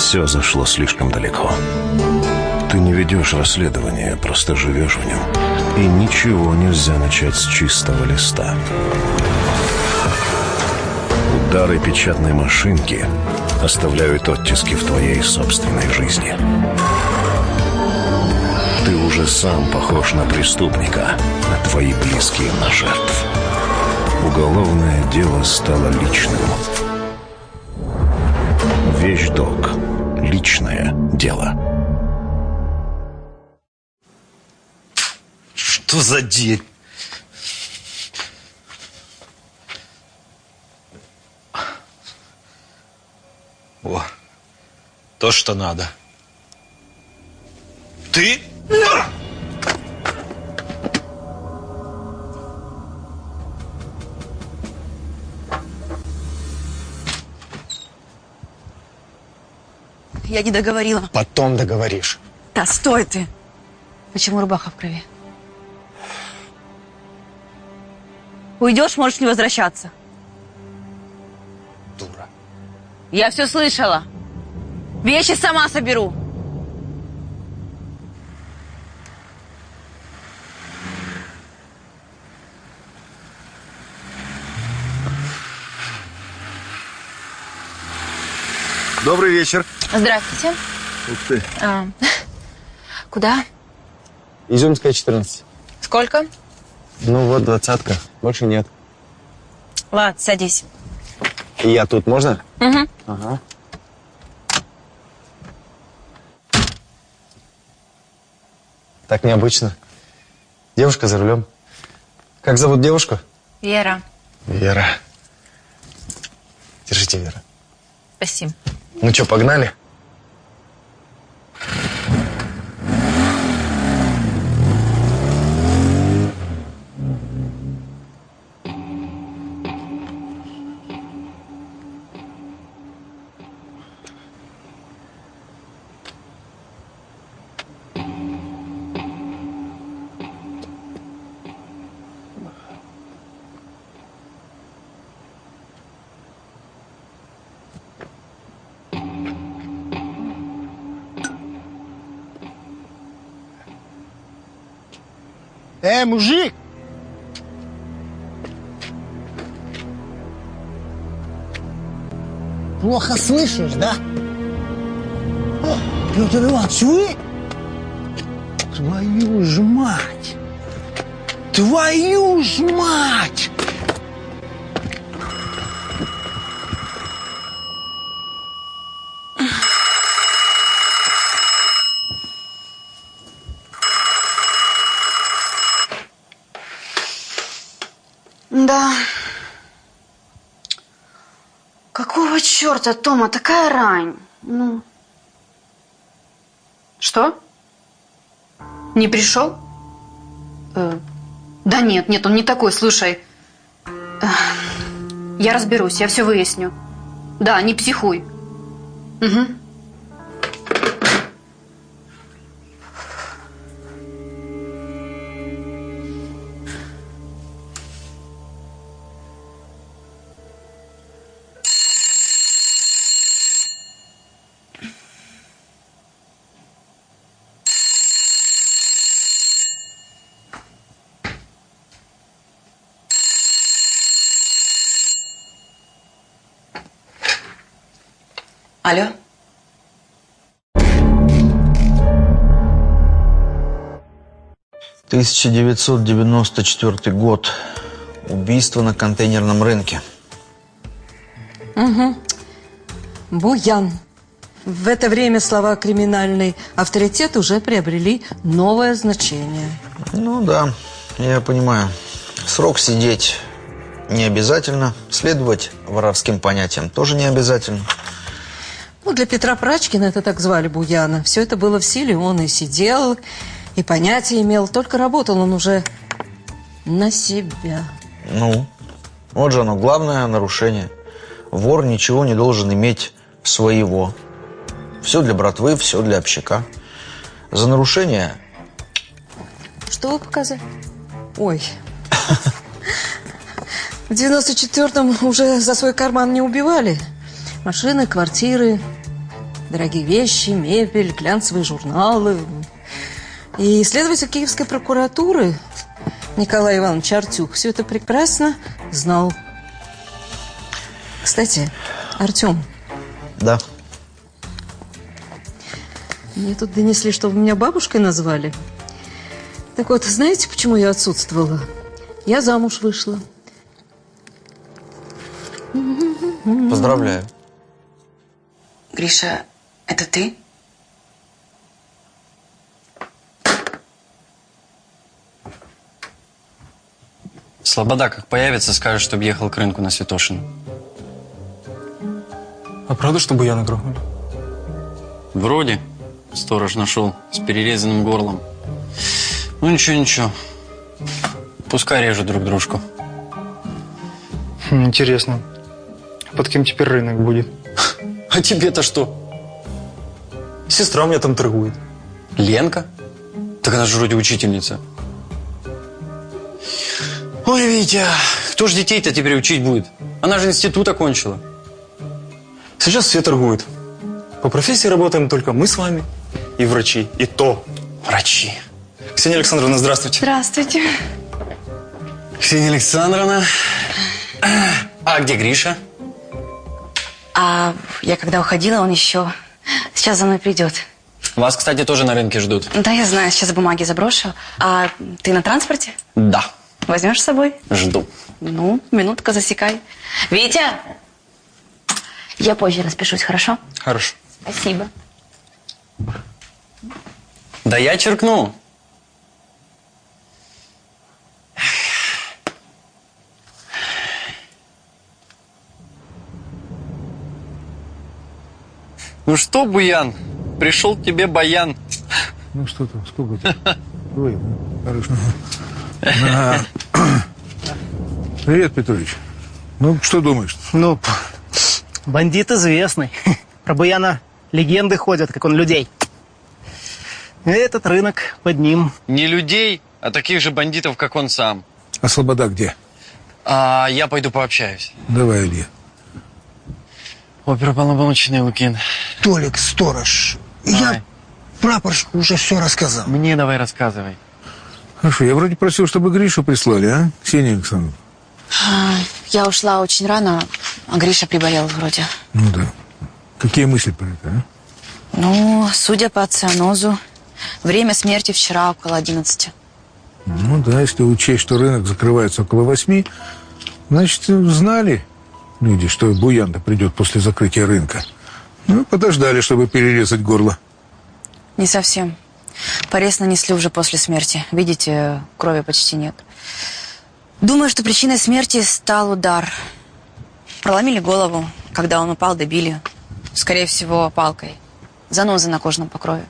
Все зашло слишком далеко. Ты не ведешь расследование, просто живешь в нем. И ничего нельзя начать с чистого листа. Удары печатной машинки оставляют оттиски в твоей собственной жизни. Ты уже сам похож на преступника, а твои близкие на жертв. Уголовное дело стало личным. Вещдок. Личное дело. Что за день? О, то, что надо. Ты? Я не договорила. Потом договоришь. Да, стой ты. Почему рубаха в крови? Уйдешь, можешь не возвращаться. Дура. Я все слышала. Вещи сама соберу. Добрый вечер. Здравствуйте. Ух ты. А, куда? Изюмская, 14. Сколько? Ну вот, двадцатка. Больше нет. Ладно, садись. И я тут, можно? Угу. Ага. Так необычно. Девушка за рулем. Как зовут девушку? Вера. Вера. Держите, Вера. Спасибо. Ну что, погнали? Э, мужик! Плохо слышишь, да? О, Петр Иванович, вы? Твою ж мать! Твою ж мать! Да. Черта, Тома, такая рань? Ну. Что? Не пришел? Э, да нет, нет, он не такой, слушай. Э, я разберусь, я все выясню. Да, не психуй. Угу. 1994 год. Убийство на контейнерном рынке. Угу. Буян. В это время слова «криминальный авторитет» уже приобрели новое значение. Ну да, я понимаю. Срок сидеть не обязательно. Следовать воровским понятиям тоже не обязательно. Ну, для Петра Прачкина, это так звали Буяна, все это было в силе, он и сидел и понятия имел. Только работал он уже на себя. Ну, вот же оно, главное нарушение. Вор ничего не должен иметь своего. Все для братвы, все для общака. За нарушение... Что вы показали? Ой. В 94-м уже за свой карман не убивали. Машины, квартиры. дорогие вещи, мебель, глянцевые журналы. И следователь Киевской прокуратуры Николай Иванович Артюх все это прекрасно знал. Кстати, Артем, Да. мне тут донесли, что вы меня бабушкой назвали. Так вот, знаете, почему я отсутствовала? Я замуж вышла. Поздравляю. Гриша, это ты? Слобода как появится, скажет, чтобы ехал к рынку на Святошин. А правда, что Буяна грохнули? Вроде. Сторож нашел с перерезанным горлом. Ну ничего, ничего. Пускай режут друг дружку. Хм, Интересно. Под кем теперь рынок будет? А тебе-то что? Сестра у меня там торгует. Ленка? Так она же вроде учительница. Ой, Витя, кто ж детей-то теперь учить будет? Она же институт окончила. Сейчас все торгуют. По профессии работаем только мы с вами и врачи. И то. Врачи. Ксения Александровна, здравствуйте. Здравствуйте. Ксения Александровна. А где Гриша? А я когда уходила, он еще... Сейчас за мной придет. Вас, кстати, тоже на рынке ждут. Да, я знаю, сейчас бумаги заброшу. А ты на транспорте? Да, Возьмешь с собой? жду. Ну, минутка засекай. Витя! Я позже распишусь, хорошо? Хорошо. Спасибо. Да я черкну. Ну что, Буян, пришел к тебе Баян. Ну что там, сколько тебе? Ой, ну, хорошо. На. Привет, Петрович. Ну, что думаешь? Ну, бандит известный. Про Буяна легенды ходят, как он людей. Этот рынок под ним. Не людей, а таких же бандитов, как он сам. А Слобода где? А я пойду пообщаюсь. Давай, Илья. Оперуполномоченный Лукин. Толик, сторож, Давай. я прапорщику уже все рассказал. Мне давай рассказывай. Хорошо, я вроде просил, чтобы Гришу прислали, а? Ксения Александровна. Я ушла очень рано, а Гриша приболел вроде. Ну да. Какие мысли про это, а? Ну, судя по цианозу, время смерти вчера около 11. Ну да, если учесть, что рынок закрывается около восьми, значит, знали люди, что Буян-то придет после закрытия рынка. Ну, подождали, чтобы перерезать горло. Не совсем. Порез нанесли уже после смерти. Видите, крови почти нет. Думаю, что причиной смерти стал удар. Проломили голову. Когда он упал, добили. Скорее всего, палкой. Занозы на кожном покрове.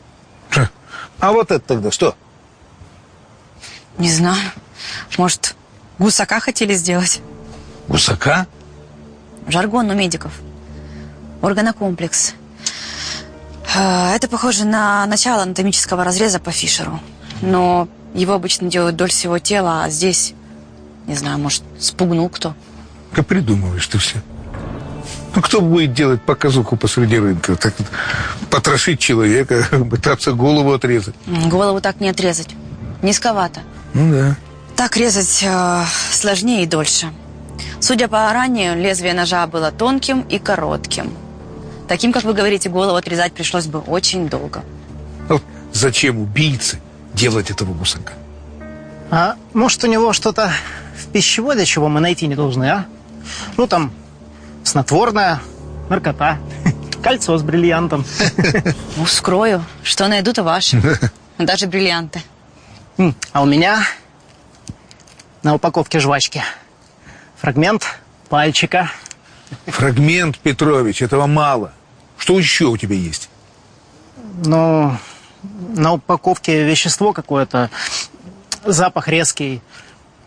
А вот это тогда что? Не знаю. Может, гусака хотели сделать? Гусака? Жаргон у медиков. Органокомплекс. Э, Это похоже на начало анатомического разреза по Фишеру. Но его обычно делают вдоль всего тела, а здесь, не знаю, может, спугнул кто. Как придумываешь ты все. Ну, кто будет делать показуху посреди рынка? Так потрошить человека, пытаться голову отрезать. Голову так не отрезать. Низковато. Ну да. Так резать э, сложнее и дольше. Судя по ранее, лезвие ножа было тонким и коротким. Таким, как вы говорите, голову отрезать пришлось бы очень долго. Вот зачем убийце делать этого гусака? А может, у него что-то в пищеводе, чего мы найти не должны, а? Ну, там, снотворное, наркота, кольцо с бриллиантом. Ну, скрою. Что найду, то ваше. Даже бриллианты. А у меня на упаковке жвачки фрагмент пальчика. Фрагмент, Петрович, этого мало. Что еще у тебя есть? Ну, на упаковке вещество какое-то, запах резкий.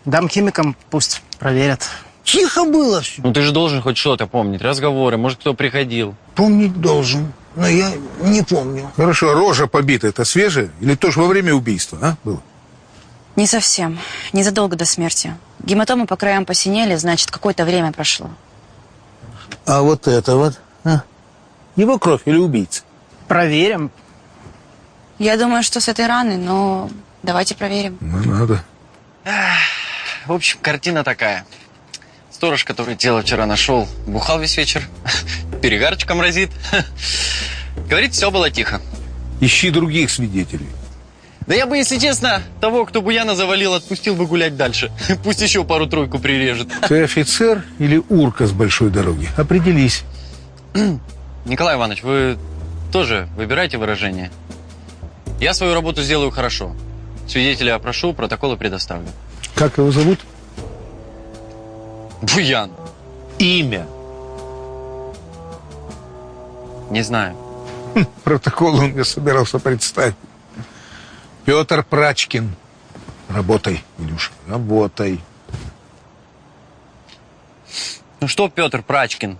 Дам химикам, пусть проверят. Тихо было все. Ну ты же должен хоть что-то помнить. Разговоры, может, кто приходил. Помнить должен, но я не помню. Хорошо, рожа побита, это свежее? Или тоже во время убийства, а? Было? Не совсем. Незадолго до смерти. Гематомы по краям посинели, значит, какое-то время прошло. А вот это вот, а? Его кровь или убийца? Проверим. Я думаю, что с этой раны, но давайте проверим. Ну, надо. В общем, картина такая. Сторож, который тело вчера нашел, бухал весь вечер, перегарчиком разит. Говорит, все было тихо. Ищи других свидетелей. Да я бы, если честно, того, кто Буяна завалил, отпустил бы гулять дальше. Пусть еще пару-тройку прирежет. Ты офицер или урка с большой дороги? Определись. Николай Иванович, вы тоже выбирайте выражение. Я свою работу сделаю хорошо. Свидетеля опрошу, протоколы предоставлю. Как его зовут? Буян. Имя. Не знаю. Протокол он мне собирался представить. Петр Прачкин. Работай, Илюша, работай. Ну что, Петр Прачкин?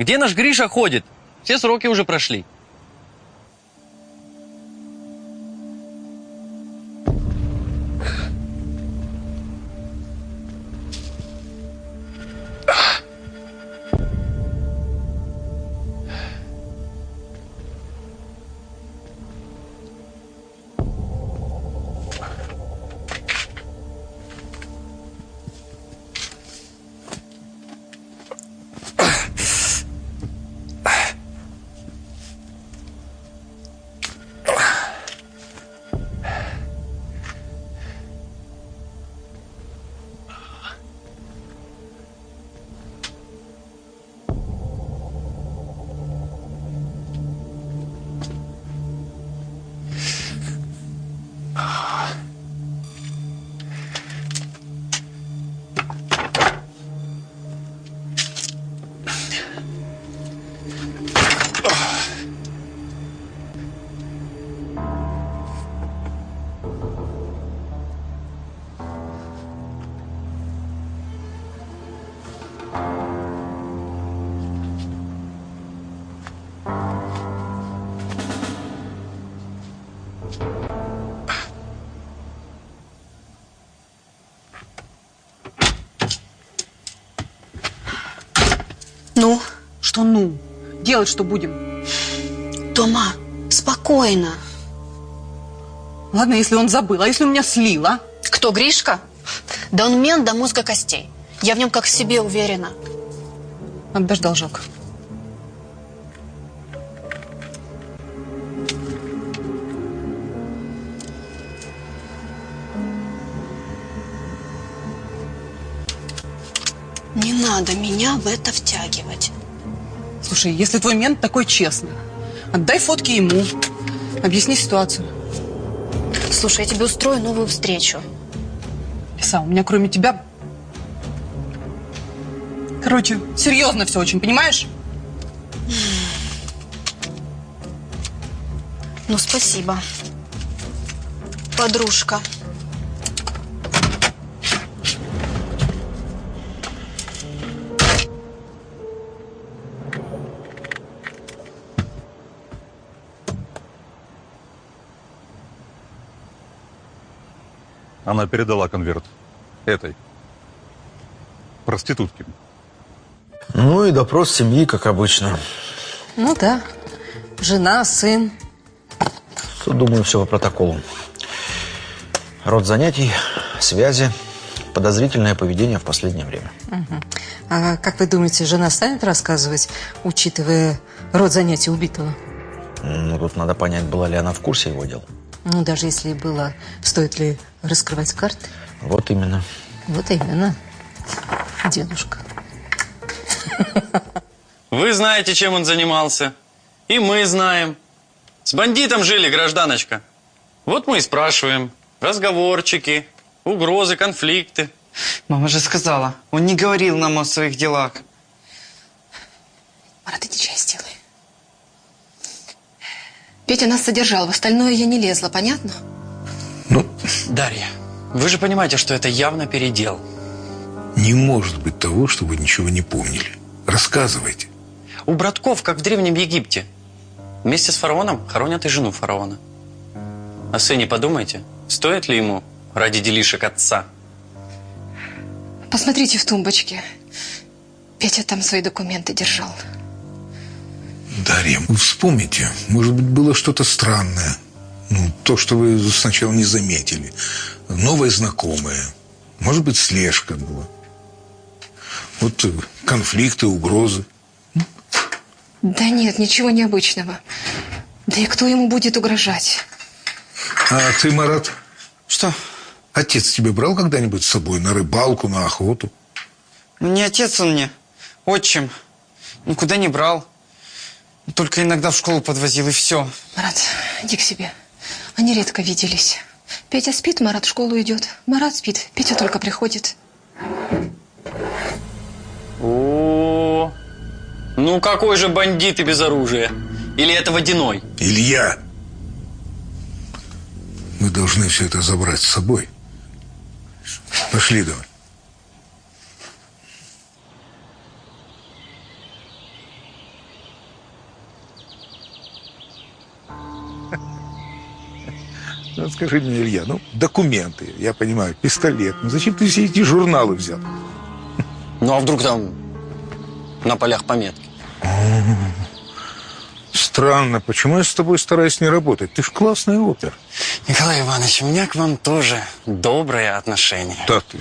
Где наш Гриша ходит? Все сроки уже прошли. Что ну? Делать что будем? Тома, спокойно. Ладно, если он забыл, а если он меня слил, а? Кто, Гришка? Да он мент до мозга костей. Я в нем как в себе уверена. Отдашь должок. Не надо меня в это втягивать. Слушай, если твой мент такой честный, отдай фотки ему. Объясни ситуацию. Слушай, я тебе устрою новую встречу. Лиса, у меня кроме тебя... Короче, серьезно все очень, понимаешь? Ну, спасибо. Подружка. Она передала конверт этой проститутке. Ну и допрос семьи, как обычно. Ну да. Жена, сын. Тут, думаю, все по протоколу. Род занятий, связи, подозрительное поведение в последнее время. А как вы думаете, жена станет рассказывать, учитывая род занятий убитого? Ну, тут надо понять, была ли она в курсе его дел. Ну, даже если и было, стоит ли раскрывать карты? Вот именно. Вот именно. Дедушка. Вы знаете, чем он занимался. И мы знаем. С бандитом жили, гражданочка. Вот мы и спрашиваем. Разговорчики, угрозы, конфликты. Мама же сказала, он не говорил нам о своих делах. Марат, иди чай сделай. Петя нас содержал, в остальное я не лезла, понятно? Дарья, вы же понимаете, что это явно передел. Не может быть того, что вы ничего не помнили. Рассказывайте. У братков, как в Древнем Египте. Вместе с фараоном хоронят и жену фараона. О сыне подумайте, стоит ли ему ради делишек отца? Посмотрите в тумбочке. Петя там свои документы держал. Дарья, вы вспомните, может быть, было что-то странное. Ну, то, что вы сначала не заметили. Новое знакомое. Может быть, слежка была. Вот э, конфликты, угрозы. Да нет, ничего необычного. Да и кто ему будет угрожать? А ты, Марат? Что? Отец тебе брал когда-нибудь с собой на рыбалку, на охоту? Ну, не отец он мне, отчим. Никуда не брал. Только иногда в школу подвозил, и все. Марат, иди к себе. Они редко виделись. Петя спит, Марат в школу идет. Марат спит, Петя только приходит. О, ну какой же бандит и без оружия? Или это водяной? Илья! Мы должны все это забрать с собой. Пошли давай. Ну, скажи мне, Илья, ну, документы, я понимаю, пистолет. Ну, зачем ты все эти журналы взял? Ну, а вдруг там на полях пометки? Странно, почему я с тобой стараюсь не работать? Ты ж классный опер. Николай Иванович, у меня к вам тоже доброе отношение. Да ты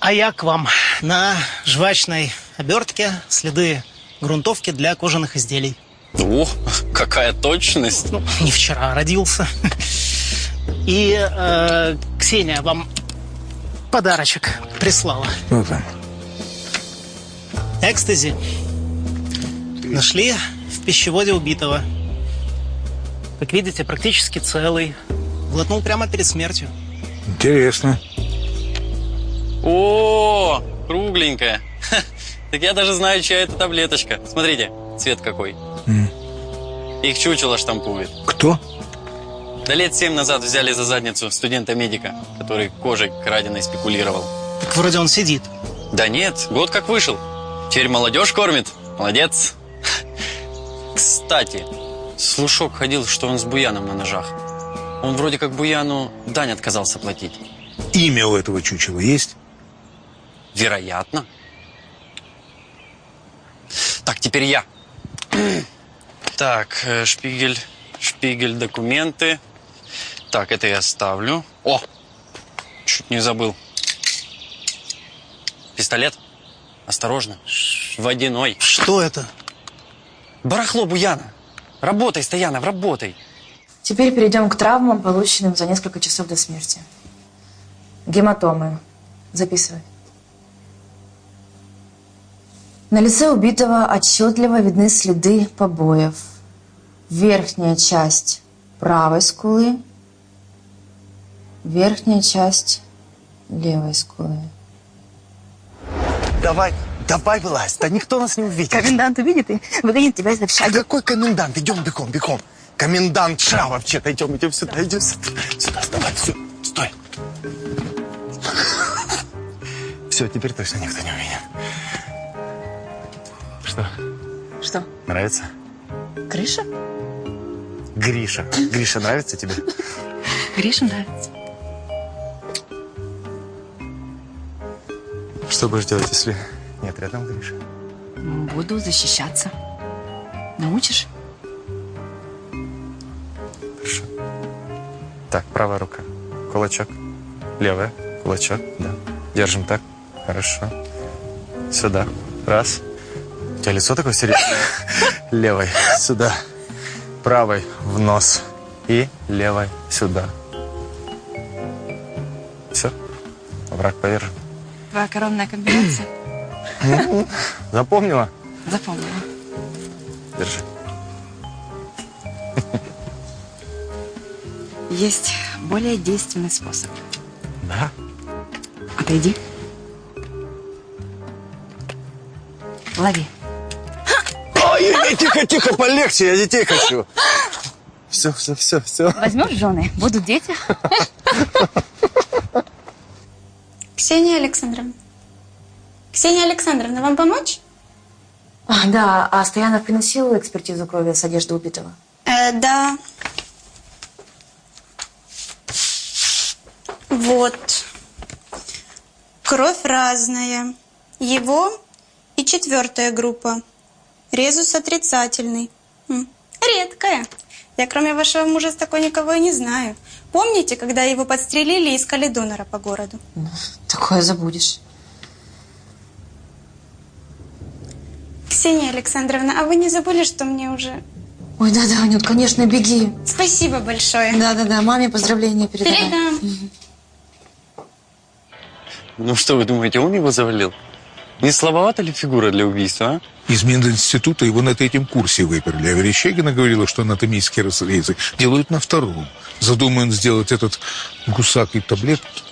А я к вам на жвачной обертке следы грунтовки для кожаных изделий. О, какая точность. Ну, не вчера родился. И э, Ксения вам подарочек прислала. Ну там. Экстази. Нашли в пищеводе убитого. Как видите, практически целый. Глотнул прямо перед смертью. Интересно. О, кругленькая. Ха, Так я даже знаю, чья это таблеточка. Смотрите, цвет какой. Их чучело штампует. Кто? Да лет семь назад взяли за задницу студента-медика, который кожей краденой спекулировал. Так вроде он сидит. Да нет, год как вышел. Теперь молодежь кормит. Молодец. Кстати, слушок ходил, что он с Буяном на ножах. Он вроде как Буяну дань отказался платить. Имя у этого чучела есть? Вероятно. Так, теперь я. Так, э, шпигель, шпигель, документы. Так, это я оставлю. О, чуть не забыл. Пистолет. Осторожно. Водяной. Что это? Барахло Буяна. Работай, Стоянов, работай. Теперь перейдем к травмам, полученным за несколько часов до смерти. Гематомы. Записывай. На лице убитого отчетливо видны следы побоев. Верхняя часть правой скулы, верхняя часть левой скулы. Давай, давай вылазь, да никто нас не увидит. Комендант увидит и выгонит тебя из общаги. А какой комендант? Идем бегом, бегом. Комендант ша вообще-то. Идем, идем сюда, идем сюда. Сюда, давай, все, стой. Все, теперь точно никто не увидит. Что, Что? нравится? Крыша? Гриша. Гриша нравится тебе? Гриша нравится. Что будешь делать, если нет рядом Гриша? Буду защищаться. Научишь? Хорошо. Так, правая рука. Кулачок. Левая. Кулачок. Да. Держим так. Хорошо. Сюда. Раз. У тебя лицо такое серьезное. Левой. Сюда. Правой в нос. И левой сюда. Все. Враг повержен. Твоя коронная комбинация. Запомнила? Запомнила. Держи. Есть более действенный способ. Да? Отойди. Лови. Ой, тихо, тихо, полегче, я детей хочу. Все, все, все, все. Возьмешь жены? Будут дети? Ксения Александровна. Ксения Александровна, вам помочь? А, да, а Стоянов приносил экспертизу крови с одежды убитого? Э, да. Вот. Кровь разная. Его и четвертая группа. Резус отрицательный. Редкая. Я кроме вашего мужа с такой никого и не знаю. Помните, когда его подстрелили и искали донора по городу? Такое забудешь. Ксения Александровна, а вы не забыли, что мне уже... Ой, да-да, Анют, конечно, беги. Спасибо большое. Да-да-да, маме поздравления передавай. Передам. Ну что вы думаете, он его завалил? Не слабовата ли фигура для убийства, а? Из Мининститута его на третьем курсе выперли, а Верещагина говорила, что анатомические разрезы делают на втором. Задуман сделать этот гусак и таблетки.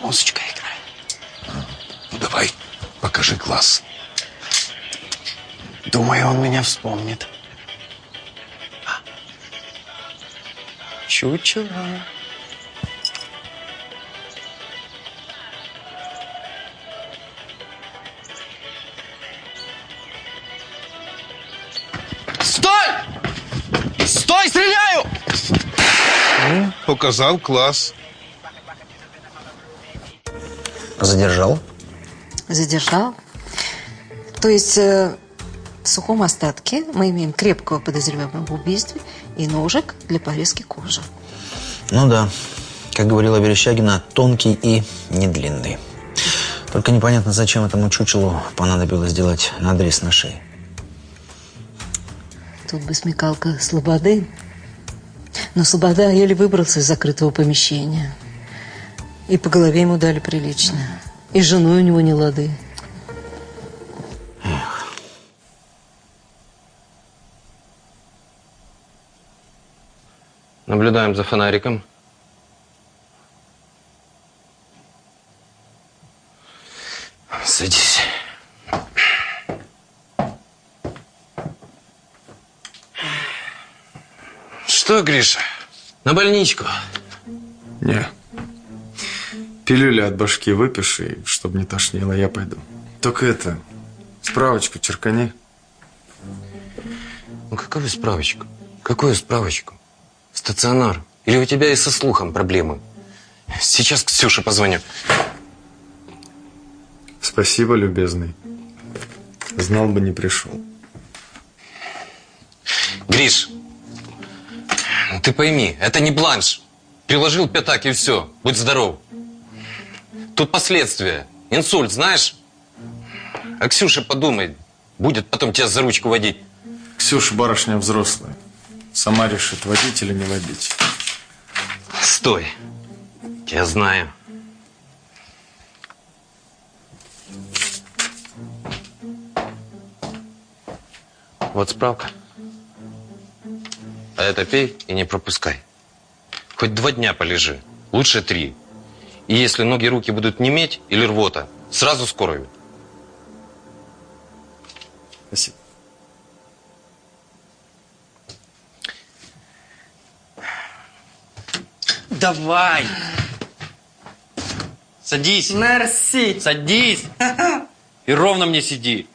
Музычка играет. Ну давай, покажи глаз. Думаю, он меня вспомнит. Чучело. Стой! Стой, стреляю! Ну, показал класс. Задержал? Задержал. То есть э, в сухом остатке мы имеем крепкого подозреваемого в убийстве и ножик для порезки кожи. Ну да, как говорила Верещагина, тонкий и недлинный. Только непонятно, зачем этому чучелу понадобилось сделать надрез на шее. Тут бы смекалка Слободы. Но Слобода еле выбрался из закрытого помещения. И по голове ему дали прилично. И женой у него не лады. Наблюдаем за фонариком. Садись. Что, Гриша, на больничку? Не. Пилюли от башки выпиши, чтобы не тошнило, я пойду. Только это, справочку черкани. Ну, какую справочку? Какую справочку? Стационар. Или у тебя и со слухом проблемы? Сейчас Ксюше позвоню. Спасибо, любезный. Знал бы, не пришел. Гриш, ты пойми, это не бланш. Приложил пятак и все. Будь здоров. Тут последствия. Инсульт, знаешь? А Ксюша подумай, будет потом тебя за ручку водить. Ксюша барышня взрослая. Сама решит, водить или не водить. Стой. Я знаю. Вот справка. А это пей и не пропускай. Хоть два дня полежи, лучше три. И если ноги и руки будут неметь или рвота, сразу скорую. Спасибо. Давай. Садись. Мерси. Садись. И ровно мне сиди.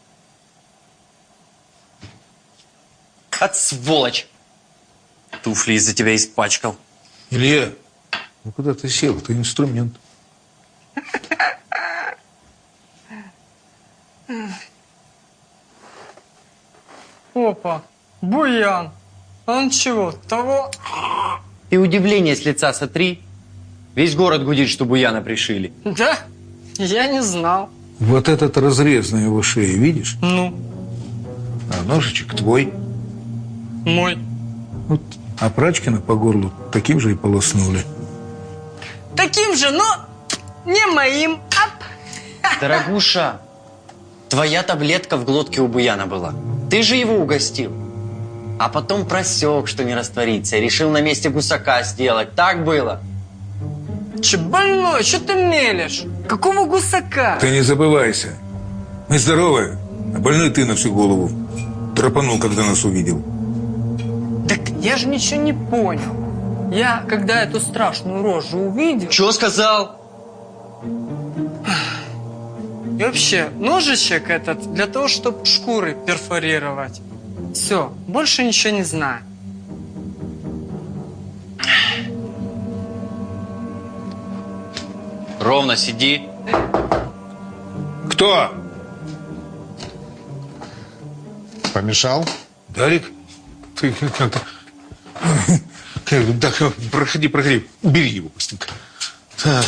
От сволочь. Туфли из-за тебя испачкал. Илья, ну куда ты сел? Это инструмент. Опа, Буян. Он чего, того? И удивление с лица сотри. Весь город гудит, что Буяна пришили. Да? Я не знал. Вот этот разрез на его шее, видишь? Ну? А ножичек твой. Мой. Вот, а Прачкина по горлу таким же и полоснули. Таким же, но не моим. Ап. Дорогуша, твоя таблетка в глотке у Буяна была. Ты же его угостил. А потом просек, что не растворится, и решил на месте гусака сделать. Так было? Че больной, что ты мелешь? Какого гусака? Ты не забывайся. Мы здоровы, а больной ты на всю голову. Тропанул, когда нас увидел. Так я же ничего не понял. Я, когда эту страшную рожу увидел... Что сказал? И вообще, ножичек этот для того, чтобы шкуры перфорировать. Все, больше ничего не знаю. Ровно сиди. Кто? Помешал? Дарик? Ты как-то... Так, проходи, проходи. Убери его быстренько. Так.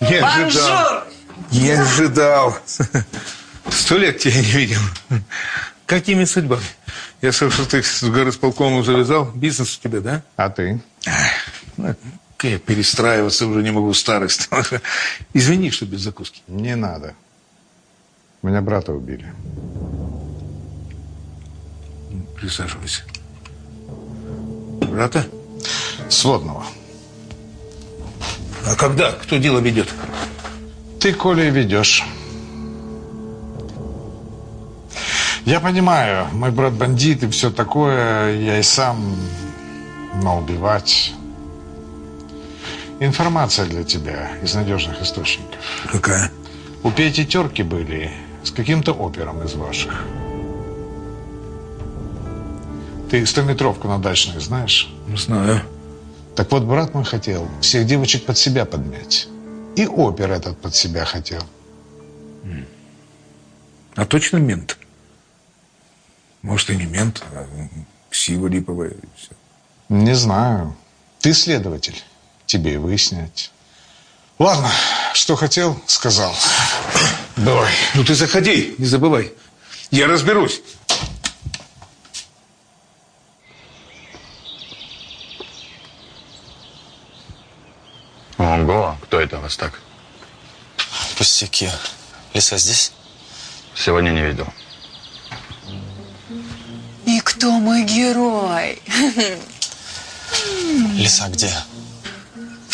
Не ожидал. Не ожидал. Сто лет тебя не видел. Какими судьбами? Я слышал, ты с горосполкомом завязал. Бизнес у тебя, да? А ты? Ну, Я перестраиваться уже не могу, старость. Извини, что без закуски. Не надо. Меня брата убили. Присаживайся. Брата? Сводного. А когда? Кто дело ведет? Ты, Коля, ведешь. Я понимаю, мой брат бандит и все такое, я и сам, но убивать... Информация для тебя из надежных источников. Какая? У Пети терки были с каким-то опером из ваших. Ты стометровку на дачной знаешь? Знаю. Так вот, брат мой хотел всех девочек под себя подмять. И опер этот под себя хотел. А точно мент? Может, и не мент, а сила липовая. и всё. Не знаю. Ты следователь. Тебе и выяснять. Ладно, что хотел, сказал. Давай. Ну ты заходи, не забывай. Я разберусь. Ого, кто это вас так? Пустяки. Лиса здесь? Сегодня не видел. И кто мой герой? Лиса где?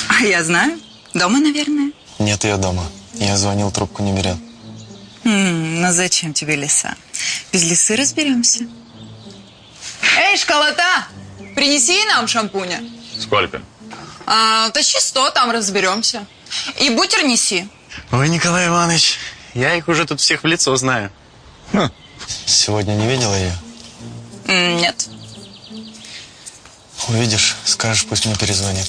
А я знаю. Дома, наверное. Нет ее дома. Я звонил, трубку не берет. М, ну зачем тебе лиса? Без лисы разберемся. Эй, школота! Принеси нам шампуня. Сколько? А, тащи сто, там разберемся. И бутер неси. Ой, Николай Иванович, я их уже тут всех в лицо знаю. Сегодня не видела ее? Нет. Увидишь, скажешь, пусть мне перезвонит.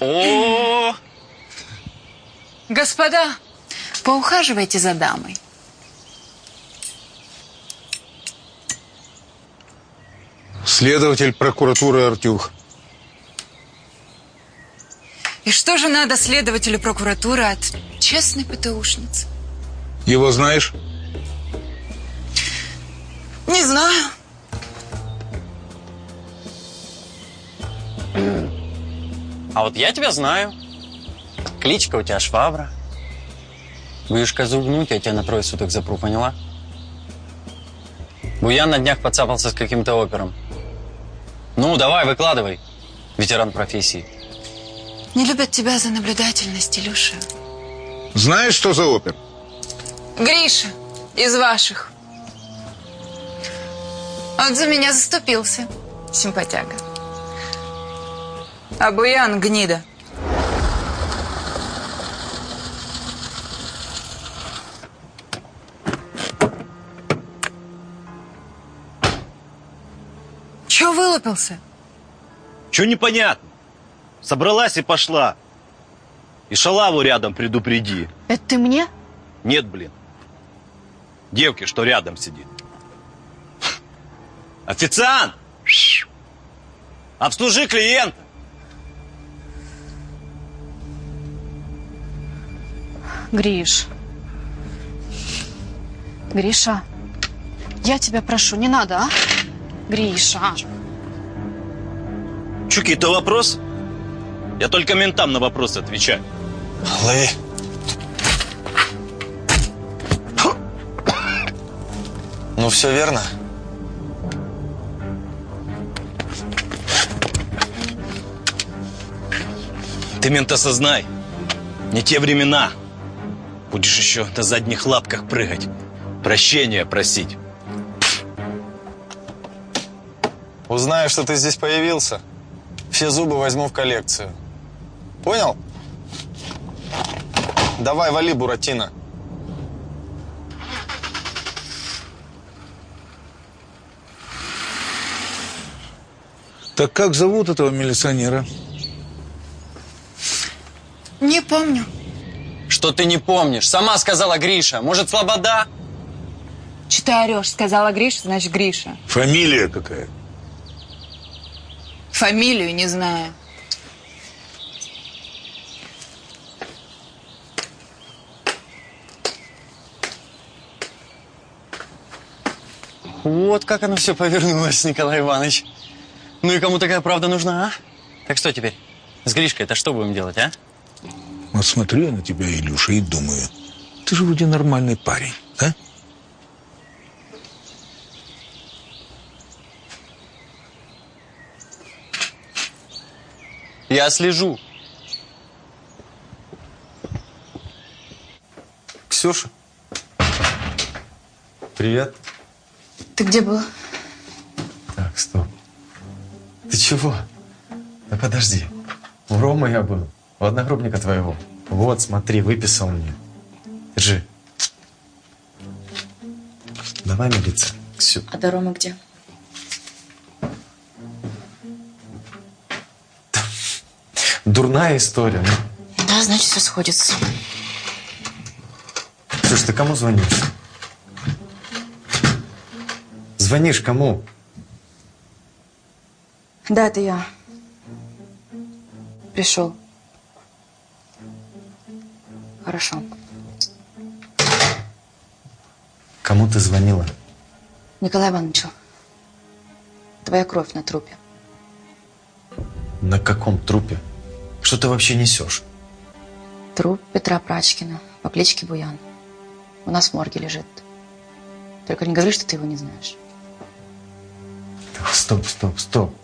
О, Господа, поухаживайте за дамой. Следователь прокуратуры Артюх. И что же надо следователю прокуратуры от честной ПТУшницы? Его знаешь? Не знаю. а вот я тебя знаю. Кличка у тебя Швабра. Будешь козу гнуть, я тебя на трое суток запру, поняла? Буян на днях подцапался с каким-то опером. Ну, давай, выкладывай. Ветеран профессии. Не любят тебя за наблюдательность, Илюша. Знаешь, что за опер? Гриша, из ваших. Он за меня заступился, симпатяга. А Буян гнида. Вылупился? Че непонятно? Собралась и пошла. И шалаву рядом предупреди. Это ты мне? Нет, блин. Девки, что рядом сидит. Официант! Обслужи клиента. Гриш. Гриша, я тебя прошу, не надо, а? Гриша. Че, какие-то вопросы? Я только ментам на вопросы отвечаю. Лови. Ну, все верно? Ты, мент, осознай. Не те времена. Будешь еще на задних лапках прыгать. Прощения просить. Узнаю, что ты здесь появился. Все зубы возьму в коллекцию. Понял? Давай, вали, Буратино. Так как зовут этого милиционера? Не помню. Что ты не помнишь? Сама сказала Гриша. Может, Слобода? Читай орешь? Сказала Гриша, значит, Гриша. Фамилия какая? Фамилию не знаю. Вот как оно все повернулось, Николай Иванович. Ну и кому такая правда нужна, а? Так что теперь? С Гришкой это что будем делать, а? Вот смотрю я на тебя, Илюша, и думаю, ты же вроде нормальный парень, а? Я слежу. Ксюша. Привет. Ты где был? Так, стоп. Ты чего? Да подожди. У Ромы я был. У одногруппника твоего. Вот, смотри, выписал мне. Держи. Давай милиция. Ксю. А до Ромы где? Дурная история, ну. Да, значит, все сходится. Слушай, ты кому звонишь? Звонишь кому? Да, это я. Пришел. Хорошо. Кому ты звонила? Николай Ивановичу. Твоя кровь на трупе. На каком трупе? Что ты вообще несешь? Труп Петра Прачкина по кличке Буян. У нас в морге лежит. Только не говори, что ты его не знаешь. Стоп, стоп, стоп.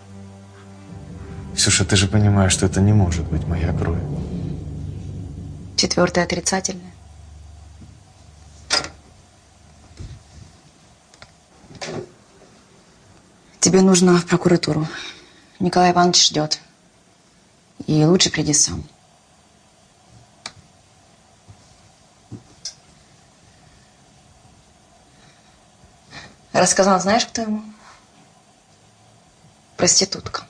Ксюша, ты же понимаешь, что это не может быть моя кровь. Четвертое отрицательное. Тебе нужно в прокуратуру. Николай Иванович ждет. И лучше приди сам. Рассказал, знаешь, кто ему? Проститутка.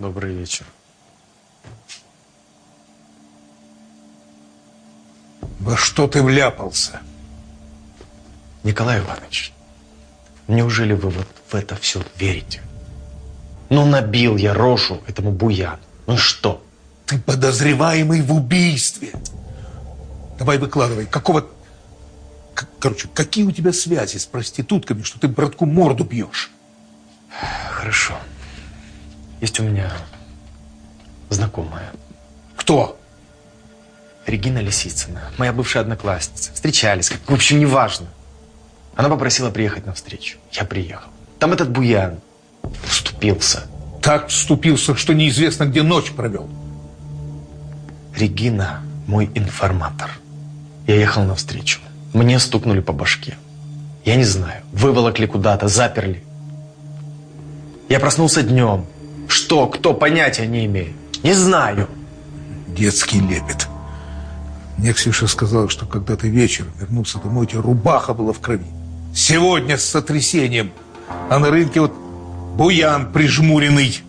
Добрый вечер. Во что ты вляпался? Николай Иванович, неужели вы вот в это все верите? Ну, набил я рожу этому буяну. Ну что? Ты подозреваемый в убийстве. Давай выкладывай, какого... Короче, какие у тебя связи с проститутками, что ты братку морду бьешь? Хорошо. Есть у меня знакомая. Кто? Регина Лисицына, моя бывшая одноклассница. Встречались, как, в общем, неважно. Она попросила приехать на встречу. Я приехал. Там этот буян вступился. Так вступился, что неизвестно, где ночь провел. Регина мой информатор. Я ехал на встречу. Мне стукнули по башке. Я не знаю, выволокли куда-то, заперли. Я проснулся днем. Что, кто, понятия не имею. Не знаю. Детский лепет. Мне Ксюша сказала, что когда ты вечером вернулся домой, у тебя рубаха была в крови. Сегодня с сотрясением. А на рынке вот буян прижмуренный.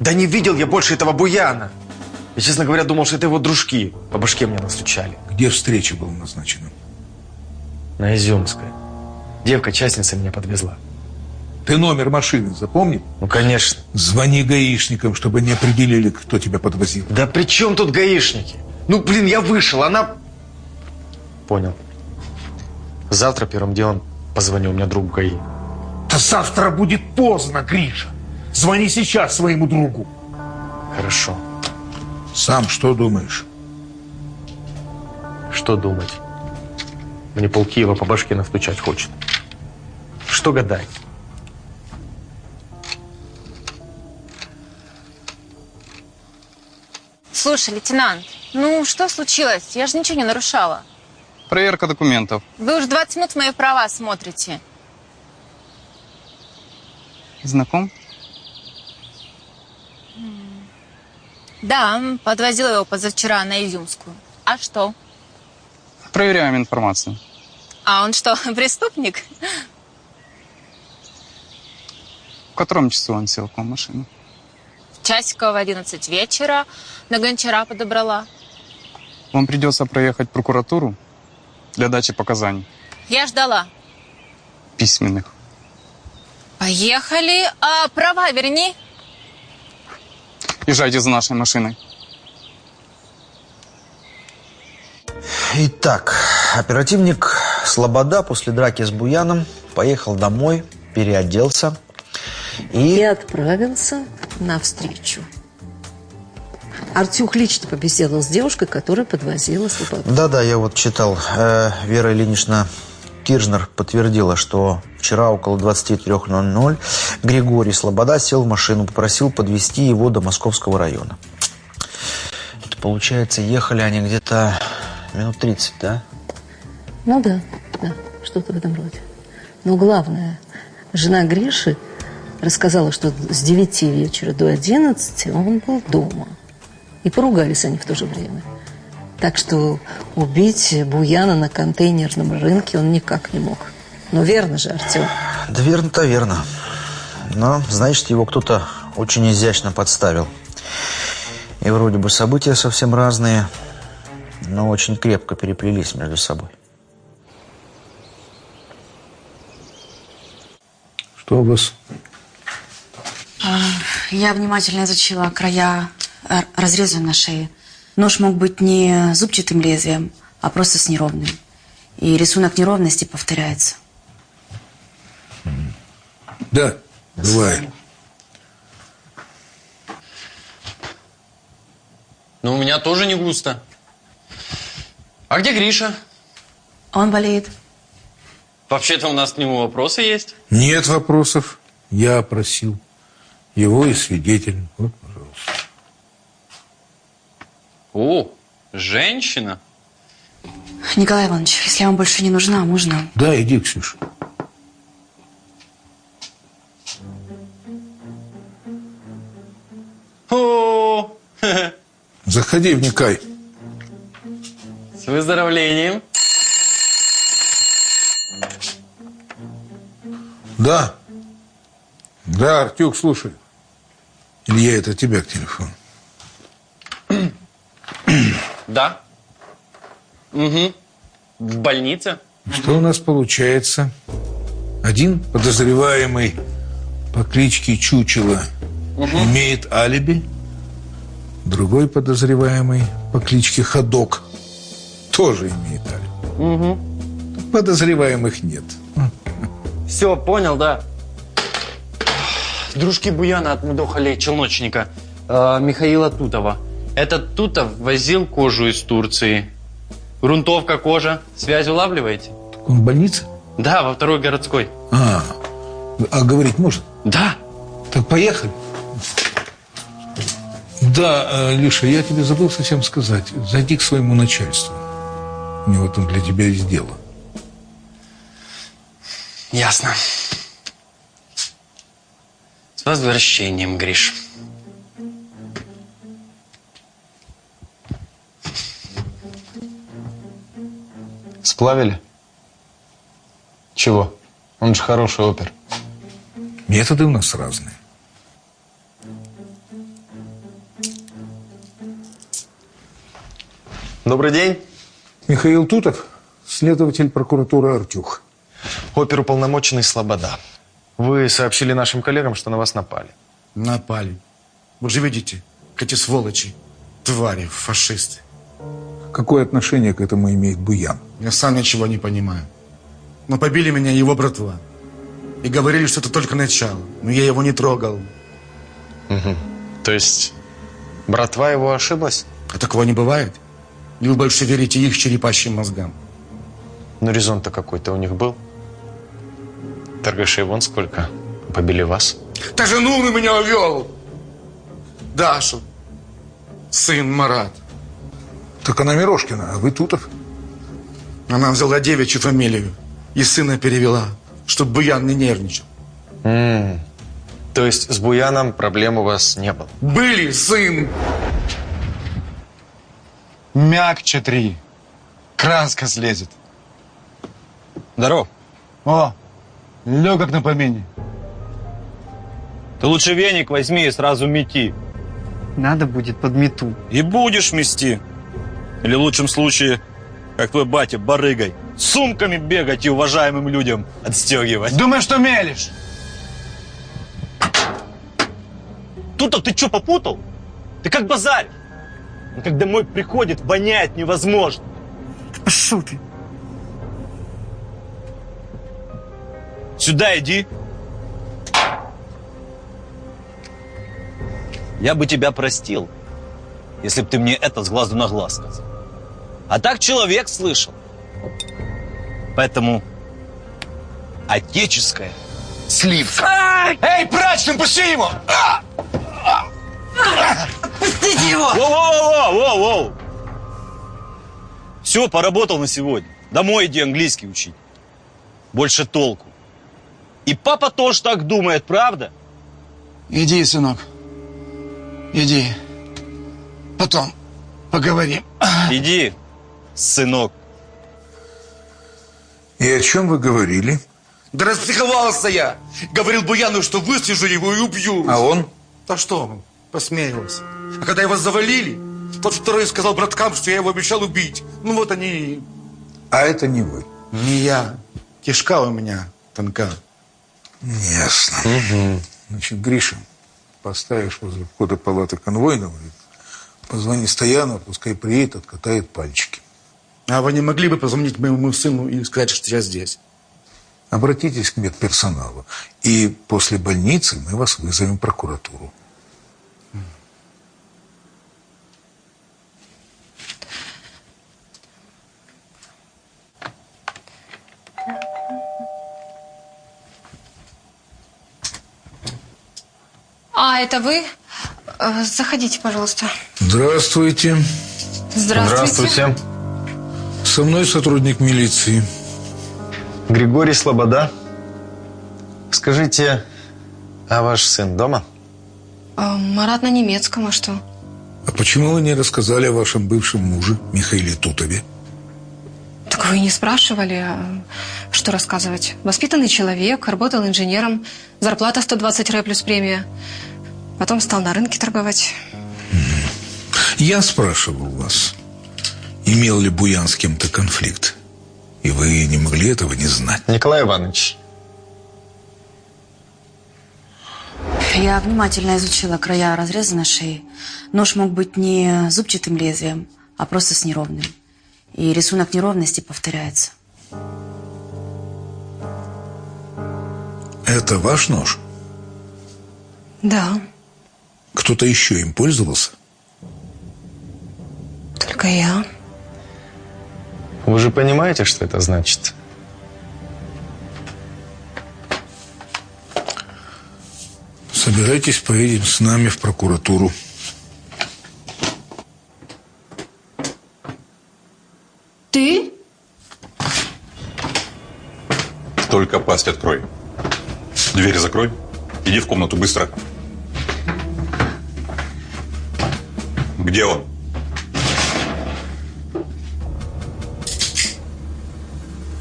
Да не видел я больше этого буяна. Я, честно говоря, думал, что это его дружки. По башке мне настучали. Где встреча была назначена? На Изюмской. Девка-частница меня подвезла. Ты номер машины запомнил? Ну, конечно. Звони гаишникам, чтобы они определили, кто тебя подвозил. Да при чем тут гаишники? Ну, блин, я вышел, она... Понял. Завтра первым делом позвоню, у меня друг ГАИ. Да завтра будет поздно, Гриша. Звони сейчас своему другу. Хорошо. Сам что думаешь? Что думать? Мне полкиева по башке настучать хочет. Что гадать? Слушай, лейтенант, ну что случилось? Я же ничего не нарушала. Проверка документов. Вы уже 20 минут в мои права смотрите. Знаком? Да, подвозила его позавчера на Изюмскую. А что? Проверяем информацию. А он что, преступник? В котором часу он сел в машину? Часиков в 11 вечера на гончара подобрала. Вам придется проехать в прокуратуру для дачи показаний Я ждала. письменных. Поехали. А права верни. Езжайте за нашей машиной. Итак, оперативник Слобода после драки с Буяном поехал домой, переоделся и... И отправился навстречу. Артюх лично побеседовал с девушкой, которая подвозила Слободу. Да-да, я вот читал. Э, Вера Ильинична Киржнер подтвердила, что вчера около 23.00 Григорий Слобода сел в машину, попросил подвести его до Московского района. Это, получается, ехали они где-то минут 30, да? Ну да, да, что-то в этом роде. Но главное, жена Гриши рассказала, что с 9 вечера до 11 он был дома. И поругались они в то же время. Так что убить Буяна на контейнерном рынке он никак не мог. Но верно же, Артем? Да верно-то верно. Но, значит, его кто-то очень изящно подставил. И вроде бы события совсем разные, но очень крепко переплелись между собой. Что у вас? А, Я внимательно изучила края р- разреза на шее. Нож мог быть не зубчатым лезвием, а просто с неровным. И рисунок неровности повторяется. Да, бывает. Ну, у меня тоже не густо. А где Гриша? Он болеет. Вообще-то у нас к нему вопросы есть. Нет вопросов. Я опросил. Его и свидетель. Вот. О, женщина. Николай Иванович, если я вам больше не нужна, можно? Да, иди, Ксюша. О, Заходи, вникай. с выздоровлением. Да. Да, Артюк, слушай. Илья, это тебя к телефону. Да. Угу. В больнице? Что у нас получается? Один подозреваемый по кличке Чучело имеет алиби. Другой подозреваемый по кличке Ходок тоже имеет алиби. Угу. Подозреваемых нет. Все, понял, да. Дружки Буяна отмудохали челночника э, Михаила Тутова. Этот Тутов возил кожу из Турции. Грунтовка, кожа. Связь улавливаете? Он в больнице? Да, во второй городской. А, а говорить может? Да. Так поехали. Да, э, Леша, я тебе забыл совсем сказать. Зайди к своему начальству. У него там для тебя есть дело. Ясно. С возвращением, Гриш. Сплавили? Чего? Он же хороший опер. Методы у нас разные. Добрый день. Михаил Тутов, следователь прокуратуры Артюх. Оперуполномоченный Слобода. Вы сообщили нашим коллегам, что на вас напали. Напали. Вы же видите, как эти сволочи, твари, фашисты. Какое отношение к этому имеет Буян? Я сам ничего не понимаю. Но побили меня его братва. И говорили, что это только начало. Но я его не трогал. Мгм. То есть, братва его ошиблась? А такого не бывает. И вы больше верите их черепащим мозгам. Ну, резон-то какой-то у них был. Торгашей вон сколько. Побили вас. Та жену у меня увел. Дашу. Сын Марат. Так она Мирошкина, а вы Тутов? Она взяла девичью фамилию и сына перевела, чтобы Буян не нервничал. М, То есть, с Буяном проблем у вас не было? Были, сын. Мягче три. Краска слезет. Здоров. О, лег как на помине. Ты лучше веник возьми и сразу мети. Надо будет подмету. И будешь мести. Или в лучшем случае, как твой батя, барыгой, сумками бегать и уважаемым людям отстегивать. Думаешь, что мелешь? Тут-то ты что, попутал? Ты как базарь. Он как домой приходит, воняет невозможно. Пошел ты. Сюда иди. Я бы тебя простил, если бы ты мне это с глазу на глаз сказал. А так человек слышал. Поэтому отеческая сливка. Эй, прачным, пусти его! Пустите его! Воу-воу-воу-воу! Все, поработал на сегодня. Домой иди английский учить. Больше толку. И папа тоже так думает, правда? Иди, сынок. Иди. Потом поговорим. Иди, сынок. И о чем вы говорили? Да распсиховался я. Говорил Буяну, что выслежу его и убью. А он? Да что он? Посмеялся. А когда его завалили, тот второй сказал браткам, что я его обещал убить. Ну вот они... А это не вы? Не я. Кишка у меня тонка. Ясно. Значит, Гриша, поставишь возле входа палаты конвойного, позвони Стояну, пускай приедет, откатает пальчики. А вы не могли бы позвонить моему сыну и сказать, что я здесь? Обратитесь к медперсоналу, и после больницы мы вас вызовем в прокуратуру. А, это вы? Э, Заходите, пожалуйста. Здравствуйте. Здравствуйте. Со мной сотрудник милиции. Григорий Слобода. Скажите, а ваш сын дома? А, Марат на немецком, а что? А почему вы не рассказали о вашем бывшем муже, Михаиле Тутове? Так вы не спрашивали, а что рассказывать. Воспитанный человек, работал инженером, зарплата 120 ре плюс премия. Потом стал на рынке торговать. Я спрашивал вас, имел ли Буян с кем-то конфликт? И вы не могли этого не знать. Николай Иванович, Я внимательно изучила края разреза на шее. Нож мог быть не зубчатым лезвием, а просто с неровным. И рисунок неровности повторяется. Это ваш нож? Да, Кто-то еще им пользовался? только я. Вы же понимаете, что это значит? Собирайтесь, поедем с нами в прокуратуру. Ты? Только пасть открой. Дверь закрой. Иди в комнату быстро. Где он?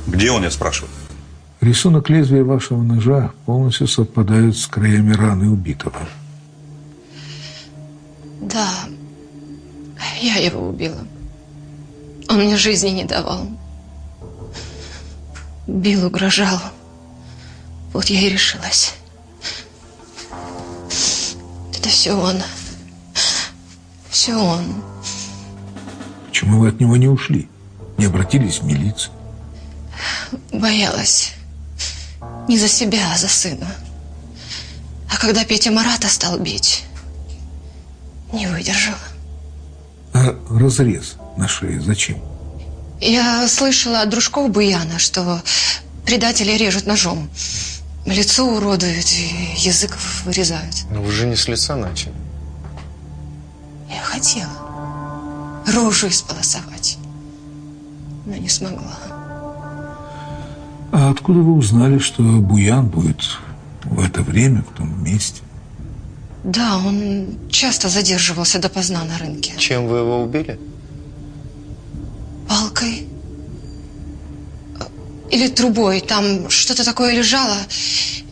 Где он, я спрашиваю? Рисунок лезвия вашего ножа полностью совпадает с краями раны убитого. Да, я его убила. Он мне жизни не давал. Бил, угрожал. Вот я и решилась. Это все он. Все он. Почему вы от него не ушли? Не обратились в милицию? Боялась. Не за себя, а за сына. А когда Петя Марата стал бить, не выдержала. А разрез на шее зачем? Я слышала от дружков Буяна, что предатели режут ножом. Лицо уродуют и язык вырезают. Но вы же не с лица начали. Я хотела рожу исполосовать, но не смогла. А откуда вы узнали, что Буян будет в это время в том месте? Да, он часто задерживался допоздна на рынке. Чем вы его убили? Палкой. Или трубой. Там что-то такое лежало.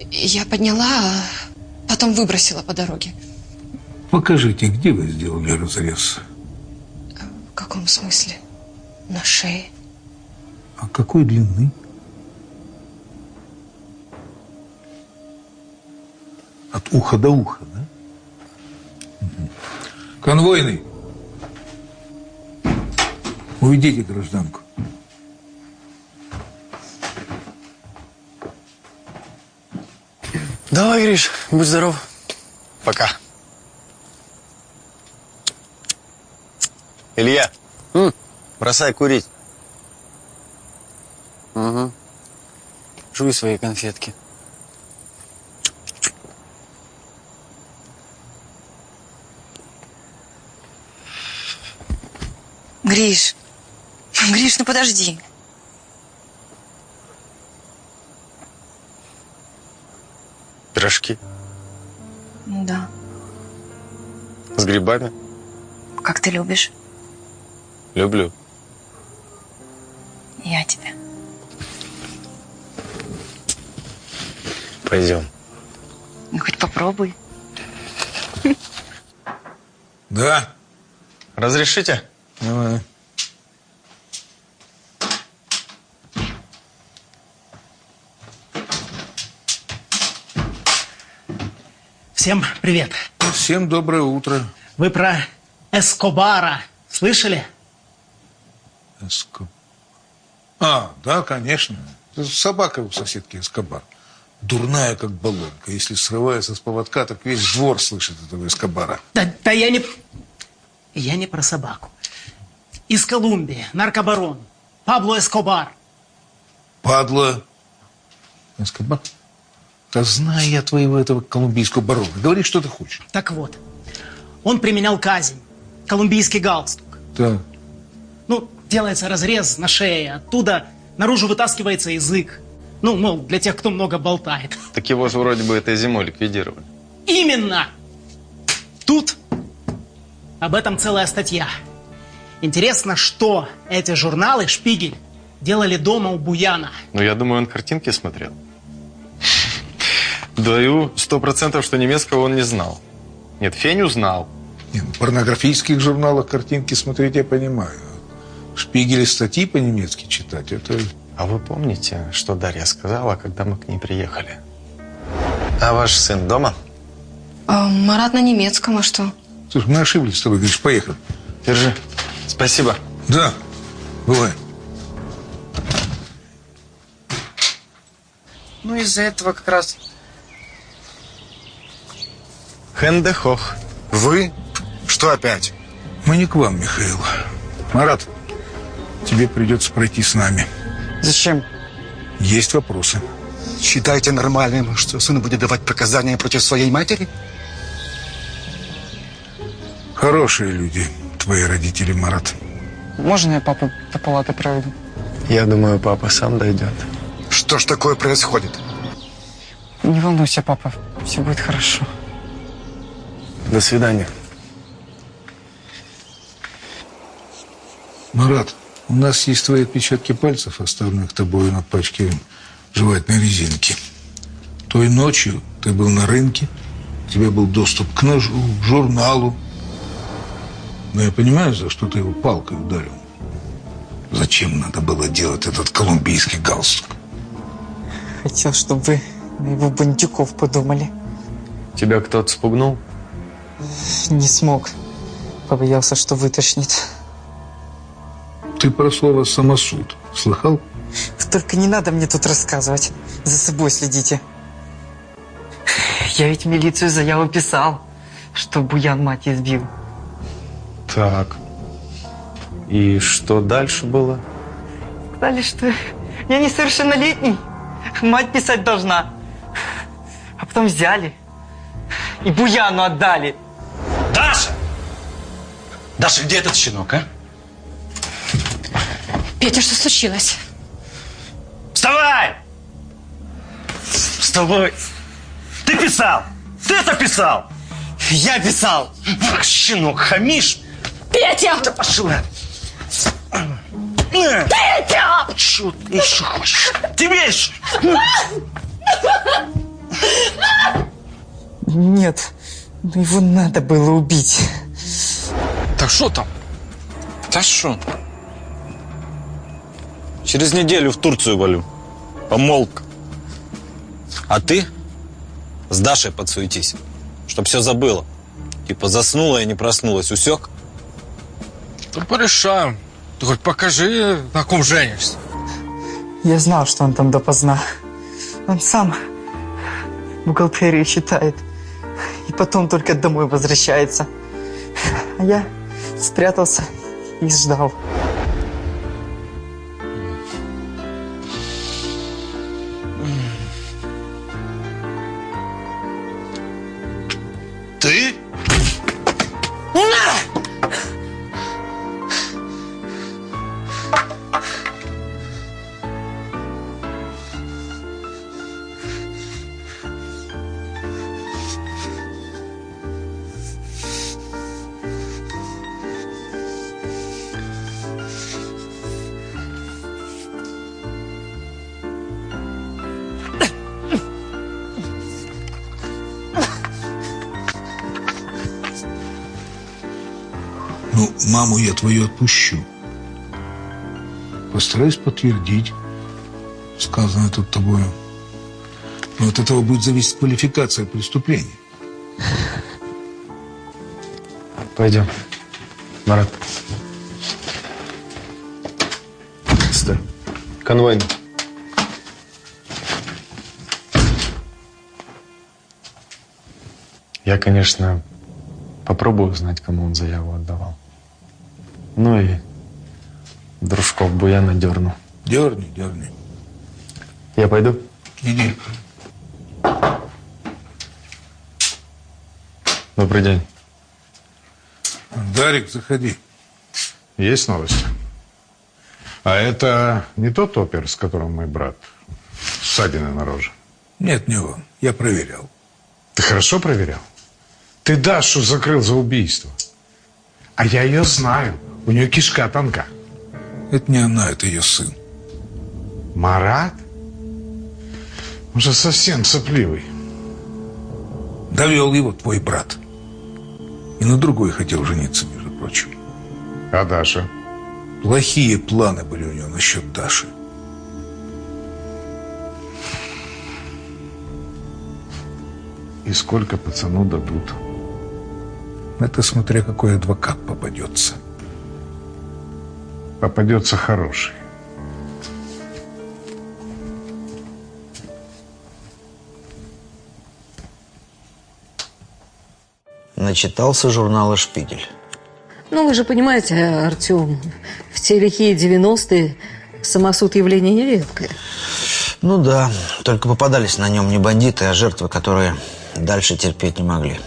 Я подняла, а потом выбросила по дороге. Покажите, где вы сделали разрез? В каком смысле? На шее. А какой длины? От уха до уха, да? Конвойный, уведите гражданку. Давай, Гриш, будь здоров. Пока. Илья, бросай курить. Угу. Жуй свои конфетки. Гриш, Гриш, ну подожди. Пирожки Ну да, с грибами. как ты любишь. Люблю. Я тебя. Пойдем. Ну хоть попробуй. Да. Разрешите? Давай. Всем привет. Всем доброе утро. Вы про Эскобара слышали? Эско- А, да, конечно. Собака у соседки Эскобар. Дурная, как баллонка. Если срывается с поводка, так весь двор слышит этого Эскобара. Да, да я не... Я не про собаку. Из Колумбии, наркобарон. Пабло Эскобар. Падла. Эскобар? Да знаю я твоего этого колумбийского барона. Говори, что ты хочешь. Так вот, он применял казнь. Колумбийский галстук. Так. Ну, делается разрез на шее, оттуда наружу вытаскивается язык. Ну, мол, для тех, кто много болтает. Так его же вроде бы этой зимой ликвидировали. Именно! Тут об этом целая статья. Интересно, что эти журналы «Шпигель» делали дома у Буяна. Ну, я думаю, он картинки смотрел. Даю сто процентов, что немецкого он не знал. Нет, Феню знал. Не, ну, В порнографических журналах картинки смотреть я понимаю. Шпигели статьи по-немецки читать, это... А вы помните, что Дарья сказала, когда мы к ней приехали? А ваш сын дома? А, Марат на немецком, а что? Слушай, мы ошиблись с тобой, говоришь, поехали. Держи. Спасибо. Да, бывай. Ну, из-за этого как раз... Хендехох. Вы? Что опять? Мы не к вам, Михаил. Марат, тебе придется пройти с нами. Зачем? Есть вопросы. Считаете нормальным, что сын будет давать показания против своей матери? Хорошие люди, твои родители, Марат. Можно я папу до палаты проведу? Я думаю, папа сам дойдет. Что ж такое происходит? Не волнуйся, папа. Все будет хорошо. До свидания. Марат, у нас есть твои отпечатки пальцев, оставленных тобою на пачке жевательной резинки. Той ночью ты был на рынке, у тебя был доступ к ножу, к журналу. Но я понимаю, за что ты его палкой ударил. Зачем надо было делать этот колумбийский галстук? Хотел, чтобы вы на его бандюков подумали. Тебя кто-то спугнул? Не смог. Побоялся, что вытошнит. Ты про слово «самосуд» слыхал? Только не надо мне тут рассказывать. За собой следите. Я ведь в милицию заяву писал, что Буян мать избил. Так. И что дальше было? Сказали, что я несовершеннолетний. Мать писать должна. А потом взяли. И Буяну отдали. Даша! Даша, где этот щенок, а? Петя, что случилось? Вставай! Вставай! Ты писал! Ты это писал! Я писал! Щенок, хамишь! Петя! Да пошла! Петя! Что ты еще хочешь? Тебе еще? Нет, ну его надо было убить. Так что там? Да что? Через неделю в Турцию валю. Помолвка. А ты с Дашей подсуетись, чтоб все забыла. Типа заснула и не проснулась. Усек? Да порешаем. Ты хоть покажи, на ком женишься. Я знал, что он там допоздна. Он сам бухгалтерию читает. И потом только домой возвращается. А я спрятался и ждал. Маму я твою отпущу. Постараюсь подтвердить сказанное тут тобою. Но от этого будет зависеть квалификация преступления. Пойдем. Марат. Стой. Конвойный. Я, конечно, попробую узнать, кому он заяву отдавал. Ну и дружков Буяна дерну. Дерни, дерни. Я пойду? Иди. Добрый день. Дарик, заходи. Есть новости? А это не тот опер, с которым мой брат. Ссадины на роже. Нет, не он. Я проверял. Ты хорошо проверял? Ты Дашу закрыл за убийство. А я ее знаю. У нее кишка тонка. Это не она, это ее сын. Марат? Он же совсем сопливый. Довел его твой брат. И на другой хотел жениться, между прочим. А Даша? Плохие планы были у него насчет Даши. И сколько пацану дадут? Это смотря какой адвокат попадется. Попадется хороший. Начитался журнала «Шпигель». Ну, вы же понимаете, Артем, в те лихие 90-е самосуд явление нередкое. Ну да, только попадались на нем не бандиты, а жертвы, которые дальше терпеть не могли.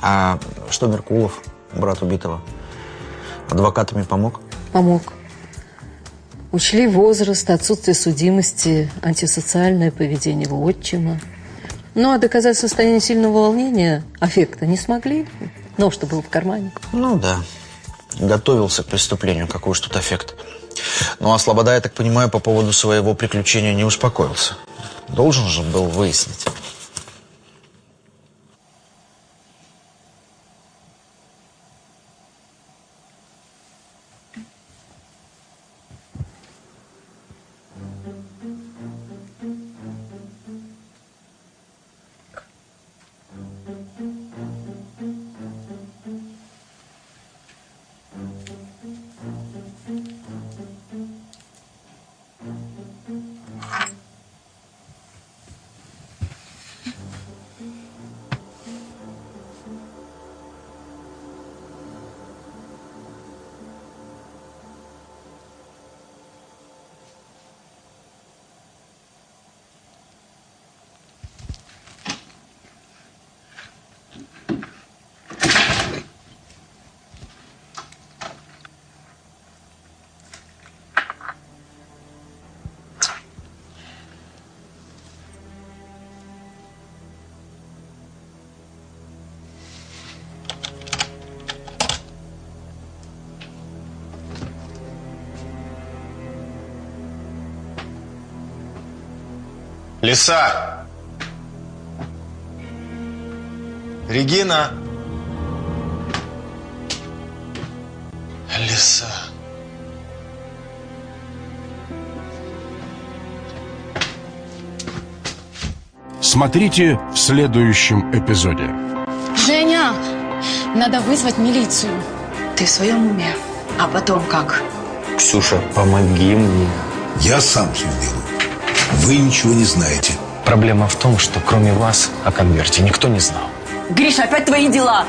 А что Меркулов, брат убитого, адвокатами помог? Помог. Учли возраст, отсутствие судимости, антисоциальное поведение его отчима. Ну, а доказать состояние сильного волнения, аффекта не смогли. Но что было в кармане. Ну да, готовился к преступлению, какой уж тут эффект. Ну а Слобода, я так понимаю, по поводу своего приключения не успокоился. Должен же был выяснить. Лиса! Регина! Лиса. Смотрите в следующем эпизоде. Женя, надо вызвать милицию. Ты в своем уме? А потом как? Ксюша, помоги мне. Я сам сделаю. Вы ничего не знаете. Проблема в том, что кроме вас о конверте никто не знал. Гриша, опять твои дела!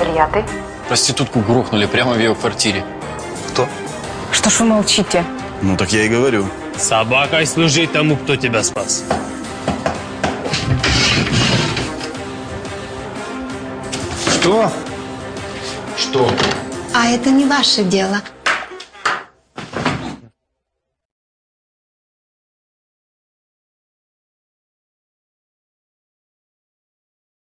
Илья, ты? Проститутку грохнули прямо в ее квартире. Кто? Что ж вы молчите? Ну так я и говорю. Собакой служи тому, кто тебя спас. Что? Что? А это не ваше дело.